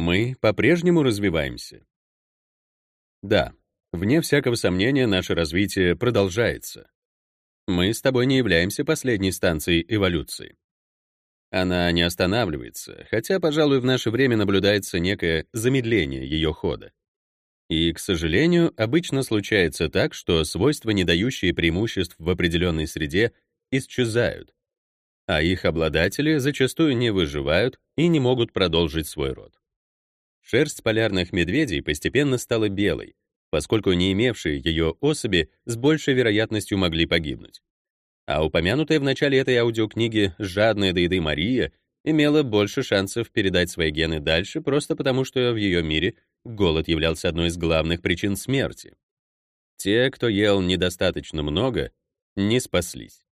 Мы по-прежнему развиваемся. Да, вне всякого сомнения, наше развитие продолжается. Мы с тобой не являемся последней станцией эволюции. Она не останавливается, хотя, пожалуй, в наше время наблюдается некое замедление ее хода. И, к сожалению, обычно случается так, что свойства, не дающие преимуществ в определенной среде, исчезают, а их обладатели зачастую не выживают и не могут продолжить свой род. Шерсть полярных медведей постепенно стала белой, поскольку не имевшие ее особи с большей вероятностью могли погибнуть. А упомянутая в начале этой аудиокниги жадная до еды Мария имела больше шансов передать свои гены дальше просто потому, что в ее мире голод являлся одной из главных причин смерти. Те, кто ел недостаточно много, не спаслись.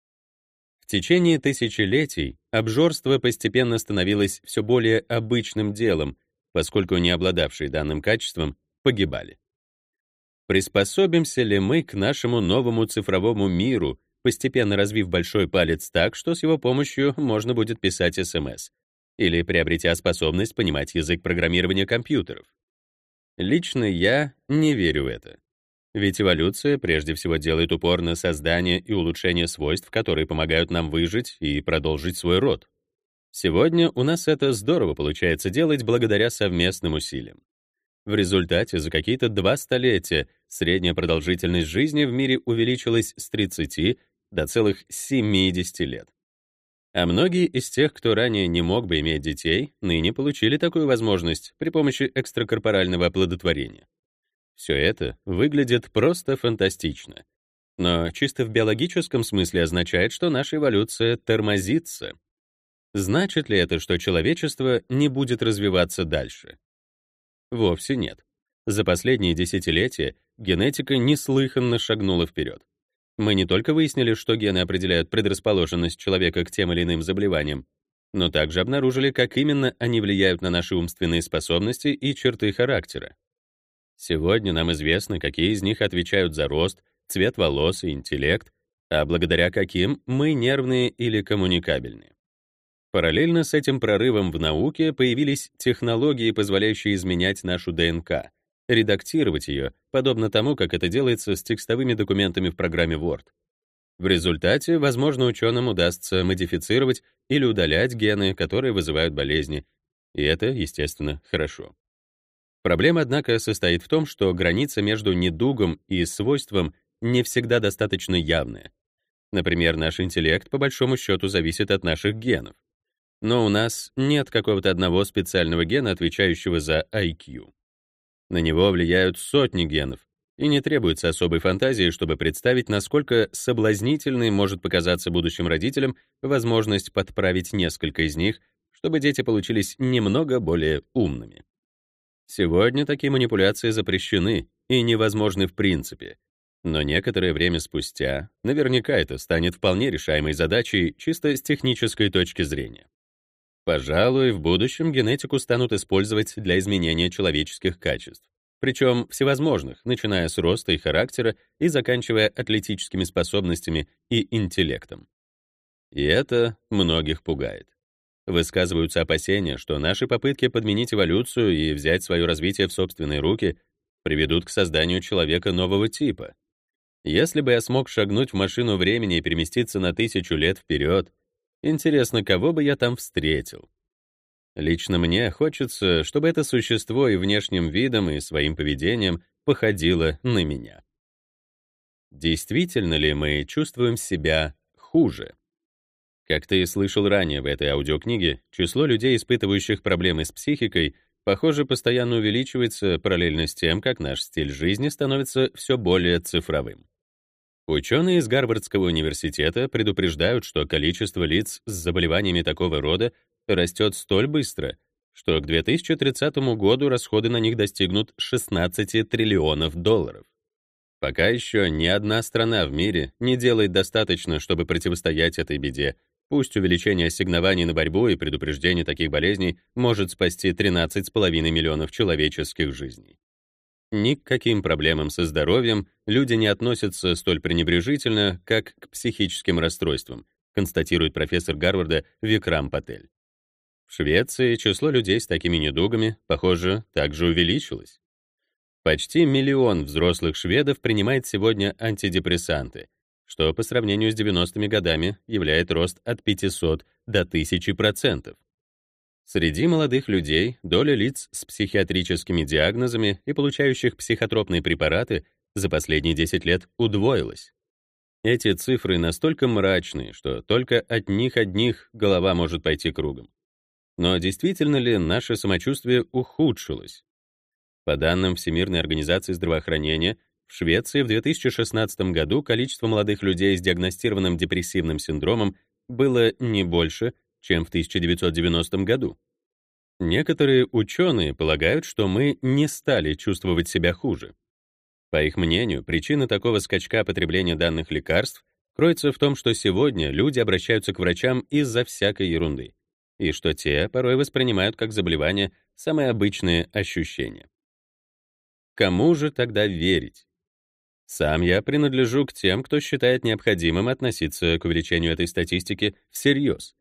В течение тысячелетий обжорство постепенно становилось все более обычным делом, поскольку не обладавшие данным качеством погибали. Приспособимся ли мы к нашему новому цифровому миру, постепенно развив большой палец так, что с его помощью можно будет писать СМС, или приобретя способность понимать язык программирования компьютеров? Лично я не верю в это. Ведь эволюция прежде всего делает упор на создание и улучшение свойств, которые помогают нам выжить и продолжить свой род. Сегодня у нас это здорово получается делать благодаря совместным усилиям. В результате за какие-то два столетия средняя продолжительность жизни в мире увеличилась с 30 до целых 70 лет. А многие из тех, кто ранее не мог бы иметь детей, ныне получили такую возможность при помощи экстракорпорального оплодотворения. Все это выглядит просто фантастично. Но чисто в биологическом смысле означает, что наша эволюция тормозится. Значит ли это, что человечество не будет развиваться дальше? Вовсе нет. За последние десятилетия генетика неслыханно шагнула вперед. Мы не только выяснили, что гены определяют предрасположенность человека к тем или иным заболеваниям, но также обнаружили, как именно они влияют на наши умственные способности и черты характера. Сегодня нам известно, какие из них отвечают за рост, цвет волос и интеллект, а благодаря каким мы нервные или коммуникабельные. Параллельно с этим прорывом в науке появились технологии, позволяющие изменять нашу ДНК, редактировать ее, подобно тому, как это делается с текстовыми документами в программе Word. В результате, возможно, ученым удастся модифицировать или удалять гены, которые вызывают болезни, и это, естественно, хорошо. Проблема, однако, состоит в том, что граница между недугом и свойством не всегда достаточно явная. Например, наш интеллект, по большому счету, зависит от наших генов. Но у нас нет какого-то одного специального гена, отвечающего за IQ. На него влияют сотни генов, и не требуется особой фантазии, чтобы представить, насколько соблазнительной может показаться будущим родителям возможность подправить несколько из них, чтобы дети получились немного более умными. Сегодня такие манипуляции запрещены и невозможны в принципе, но некоторое время спустя наверняка это станет вполне решаемой задачей чисто с технической точки зрения. Пожалуй, в будущем генетику станут использовать для изменения человеческих качеств, причем всевозможных, начиная с роста и характера и заканчивая атлетическими способностями и интеллектом. И это многих пугает. Высказываются опасения, что наши попытки подменить эволюцию и взять свое развитие в собственные руки приведут к созданию человека нового типа. Если бы я смог шагнуть в машину времени и переместиться на тысячу лет вперед, Интересно, кого бы я там встретил? Лично мне хочется, чтобы это существо и внешним видом, и своим поведением походило на меня. Действительно ли мы чувствуем себя хуже? Как ты слышал ранее в этой аудиокниге, число людей, испытывающих проблемы с психикой, похоже, постоянно увеличивается параллельно с тем, как наш стиль жизни становится все более цифровым. Ученые из Гарвардского университета предупреждают, что количество лиц с заболеваниями такого рода растет столь быстро, что к 2030 году расходы на них достигнут 16 триллионов долларов. Пока еще ни одна страна в мире не делает достаточно, чтобы противостоять этой беде, пусть увеличение ассигнований на борьбу и предупреждение таких болезней может спасти 13,5 миллионов человеческих жизней. Ни к каким проблемам со здоровьем люди не относятся столь пренебрежительно, как к психическим расстройствам, констатирует профессор Гарварда Викрам Патель. В Швеции число людей с такими недугами, похоже, также увеличилось. Почти миллион взрослых шведов принимает сегодня антидепрессанты, что по сравнению с 90-ми годами являет рост от 500 до 1000%. Среди молодых людей доля лиц с психиатрическими диагнозами и получающих психотропные препараты за последние 10 лет удвоилась. Эти цифры настолько мрачные, что только от них одних голова может пойти кругом. Но действительно ли наше самочувствие ухудшилось? По данным Всемирной организации здравоохранения, в Швеции в 2016 году количество молодых людей с диагностированным депрессивным синдромом было не больше, чем в 1990 году. Некоторые ученые полагают, что мы не стали чувствовать себя хуже. По их мнению, причина такого скачка потребления данных лекарств кроется в том, что сегодня люди обращаются к врачам из-за всякой ерунды и что те порой воспринимают как заболевание самые обычные ощущения. Кому же тогда верить? Сам я принадлежу к тем, кто считает необходимым относиться к увеличению этой статистики всерьез,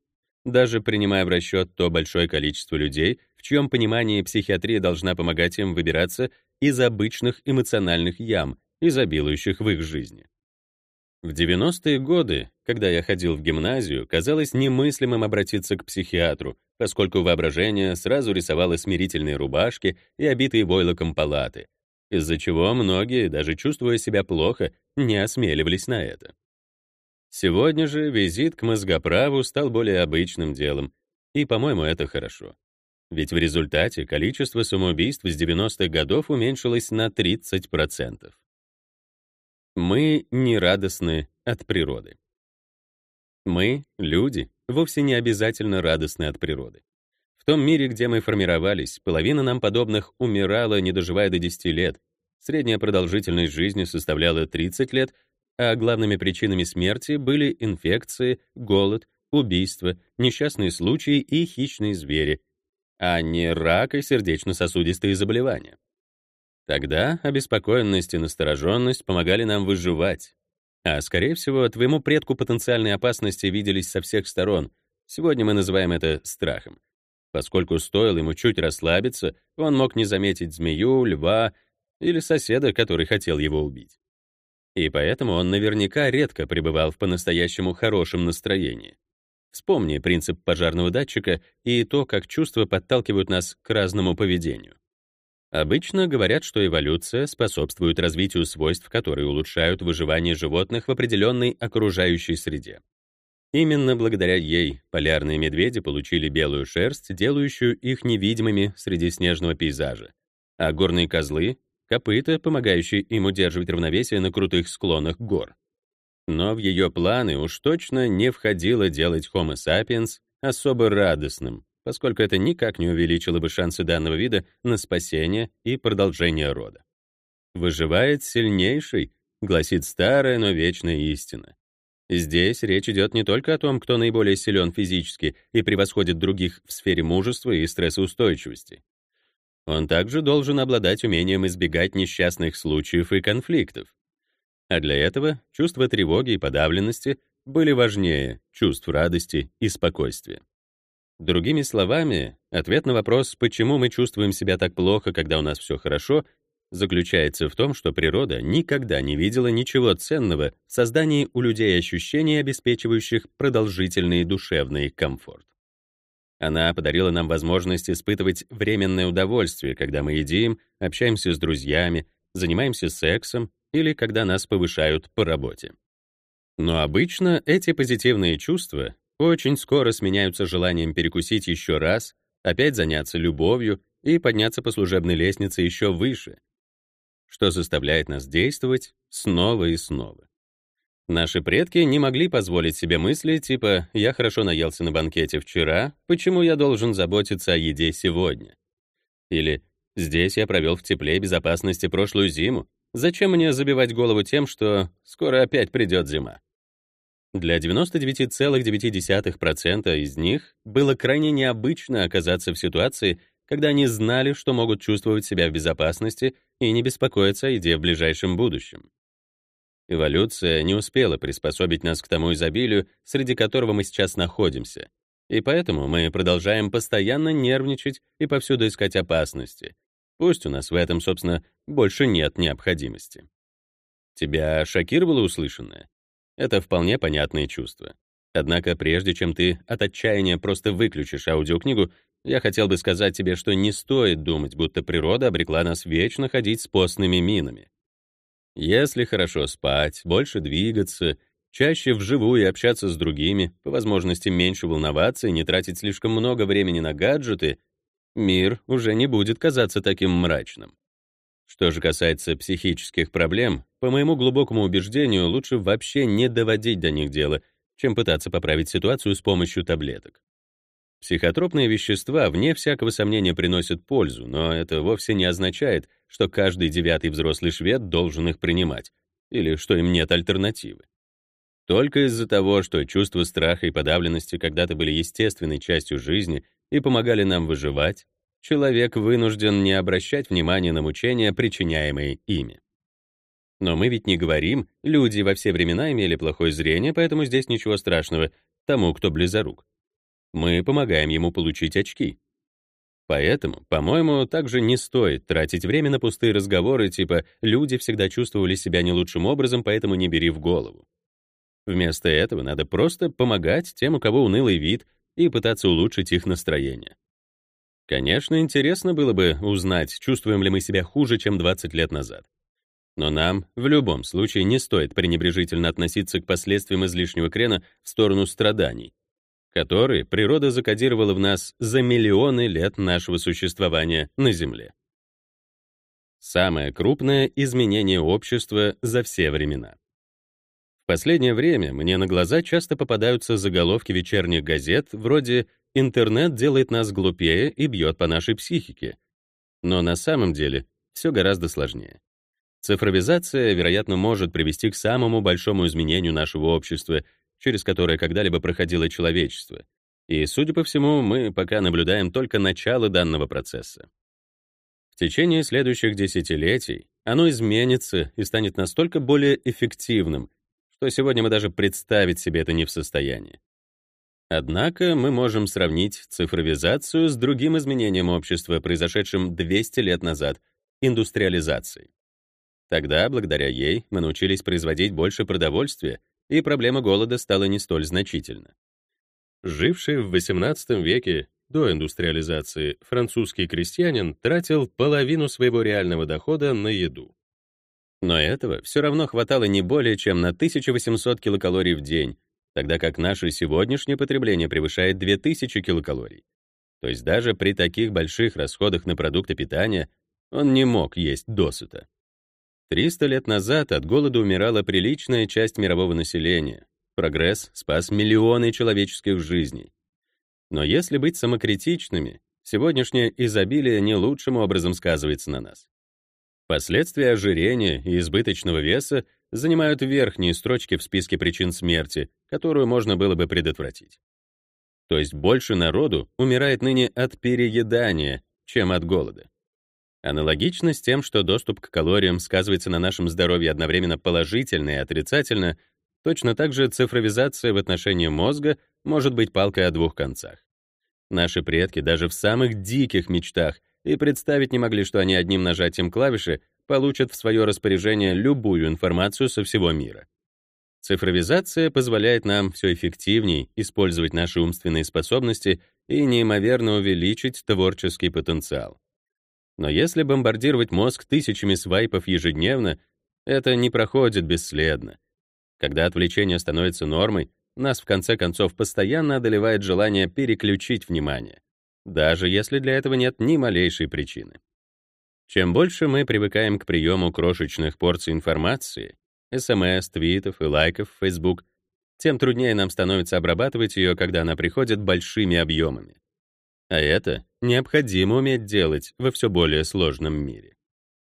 даже принимая в расчет то большое количество людей, в чьем понимании психиатрия должна помогать им выбираться из обычных эмоциональных ям, изобилующих в их жизни. В 90-е годы, когда я ходил в гимназию, казалось немыслимым обратиться к психиатру, поскольку воображение сразу рисовало смирительные рубашки и обитые войлоком палаты, из-за чего многие, даже чувствуя себя плохо, не осмеливались на это. Сегодня же визит к мозгоправу стал более обычным делом, и, по-моему, это хорошо. Ведь в результате количество самоубийств с 90-х годов уменьшилось на 30%. Мы не радостны от природы. Мы, люди, вовсе не обязательно радостны от природы. В том мире, где мы формировались, половина нам подобных умирала, не доживая до 10 лет. Средняя продолжительность жизни составляла 30 лет, а главными причинами смерти были инфекции, голод, убийства, несчастные случаи и хищные звери, а не рак и сердечно-сосудистые заболевания. Тогда обеспокоенность и настороженность помогали нам выживать. А, скорее всего, твоему предку потенциальные опасности виделись со всех сторон. Сегодня мы называем это страхом. Поскольку стоило ему чуть расслабиться, он мог не заметить змею, льва или соседа, который хотел его убить. И поэтому он наверняка редко пребывал в по-настоящему хорошем настроении. Вспомни принцип пожарного датчика и то, как чувства подталкивают нас к разному поведению. Обычно говорят, что эволюция способствует развитию свойств, которые улучшают выживание животных в определенной окружающей среде. Именно благодаря ей полярные медведи получили белую шерсть, делающую их невидимыми среди снежного пейзажа, а горные козлы — копыта, помогающие им удерживать равновесие на крутых склонах гор. Но в ее планы уж точно не входило делать Homo sapiens особо радостным, поскольку это никак не увеличило бы шансы данного вида на спасение и продолжение рода. «Выживает сильнейший», — гласит старая, но вечная истина. Здесь речь идет не только о том, кто наиболее силен физически и превосходит других в сфере мужества и стрессоустойчивости. Он также должен обладать умением избегать несчастных случаев и конфликтов. А для этого чувства тревоги и подавленности были важнее чувств радости и спокойствия. Другими словами, ответ на вопрос, почему мы чувствуем себя так плохо, когда у нас все хорошо, заключается в том, что природа никогда не видела ничего ценного в создании у людей ощущений, обеспечивающих продолжительный душевный комфорт. Она подарила нам возможность испытывать временное удовольствие, когда мы едим, общаемся с друзьями, занимаемся сексом или когда нас повышают по работе. Но обычно эти позитивные чувства очень скоро сменяются желанием перекусить еще раз, опять заняться любовью и подняться по служебной лестнице еще выше, что заставляет нас действовать снова и снова. Наши предки не могли позволить себе мысли типа «я хорошо наелся на банкете вчера, почему я должен заботиться о еде сегодня?» Или «здесь я провел в тепле и безопасности прошлую зиму, зачем мне забивать голову тем, что скоро опять придет зима?» Для 99,9% из них было крайне необычно оказаться в ситуации, когда они знали, что могут чувствовать себя в безопасности и не беспокоиться о еде в ближайшем будущем. Эволюция не успела приспособить нас к тому изобилию, среди которого мы сейчас находимся. И поэтому мы продолжаем постоянно нервничать и повсюду искать опасности. Пусть у нас в этом, собственно, больше нет необходимости. Тебя шокировало услышанное? Это вполне понятные чувства. Однако прежде чем ты от отчаяния просто выключишь аудиокнигу, я хотел бы сказать тебе, что не стоит думать, будто природа обрекла нас вечно ходить с постными минами. Если хорошо спать, больше двигаться, чаще вживую общаться с другими, по возможности меньше волноваться и не тратить слишком много времени на гаджеты, мир уже не будет казаться таким мрачным. Что же касается психических проблем, по моему глубокому убеждению, лучше вообще не доводить до них дело, чем пытаться поправить ситуацию с помощью таблеток. Психотропные вещества, вне всякого сомнения, приносят пользу, но это вовсе не означает, что каждый девятый взрослый швед должен их принимать, или что им нет альтернативы. Только из-за того, что чувства страха и подавленности когда-то были естественной частью жизни и помогали нам выживать, человек вынужден не обращать внимания на мучения, причиняемые ими. Но мы ведь не говорим, люди во все времена имели плохое зрение, поэтому здесь ничего страшного тому, кто близорук. Мы помогаем ему получить очки. Поэтому, по-моему, также не стоит тратить время на пустые разговоры типа «люди всегда чувствовали себя не лучшим образом, поэтому не бери в голову». Вместо этого надо просто помогать тем, у кого унылый вид, и пытаться улучшить их настроение. Конечно, интересно было бы узнать, чувствуем ли мы себя хуже, чем 20 лет назад. Но нам в любом случае не стоит пренебрежительно относиться к последствиям излишнего крена в сторону страданий, которые природа закодировала в нас за миллионы лет нашего существования на Земле. Самое крупное изменение общества за все времена. В последнее время мне на глаза часто попадаются заголовки вечерних газет вроде «Интернет делает нас глупее и бьет по нашей психике». Но на самом деле все гораздо сложнее. Цифровизация, вероятно, может привести к самому большому изменению нашего общества через которое когда-либо проходило человечество. И, судя по всему, мы пока наблюдаем только начало данного процесса. В течение следующих десятилетий оно изменится и станет настолько более эффективным, что сегодня мы даже представить себе это не в состоянии. Однако мы можем сравнить цифровизацию с другим изменением общества, произошедшим 200 лет назад — индустриализацией. Тогда, благодаря ей, мы научились производить больше продовольствия и проблема голода стала не столь значительна. Живший в XVIII веке до индустриализации французский крестьянин тратил половину своего реального дохода на еду. Но этого все равно хватало не более чем на 1800 килокалорий в день, тогда как наше сегодняшнее потребление превышает 2000 килокалорий. То есть даже при таких больших расходах на продукты питания он не мог есть досыта. 300 лет назад от голода умирала приличная часть мирового населения. Прогресс спас миллионы человеческих жизней. Но если быть самокритичными, сегодняшнее изобилие не лучшим образом сказывается на нас. Последствия ожирения и избыточного веса занимают верхние строчки в списке причин смерти, которую можно было бы предотвратить. То есть больше народу умирает ныне от переедания, чем от голода. Аналогично с тем, что доступ к калориям сказывается на нашем здоровье одновременно положительно и отрицательно, точно так же цифровизация в отношении мозга может быть палкой о двух концах. Наши предки даже в самых диких мечтах и представить не могли, что они одним нажатием клавиши получат в свое распоряжение любую информацию со всего мира. Цифровизация позволяет нам все эффективнее использовать наши умственные способности и неимоверно увеличить творческий потенциал. Но если бомбардировать мозг тысячами свайпов ежедневно, это не проходит бесследно. Когда отвлечение становится нормой, нас в конце концов постоянно одолевает желание переключить внимание, даже если для этого нет ни малейшей причины. Чем больше мы привыкаем к приему крошечных порций информации, смс, твитов и лайков в Facebook, тем труднее нам становится обрабатывать ее, когда она приходит большими объемами. А это необходимо уметь делать во все более сложном мире.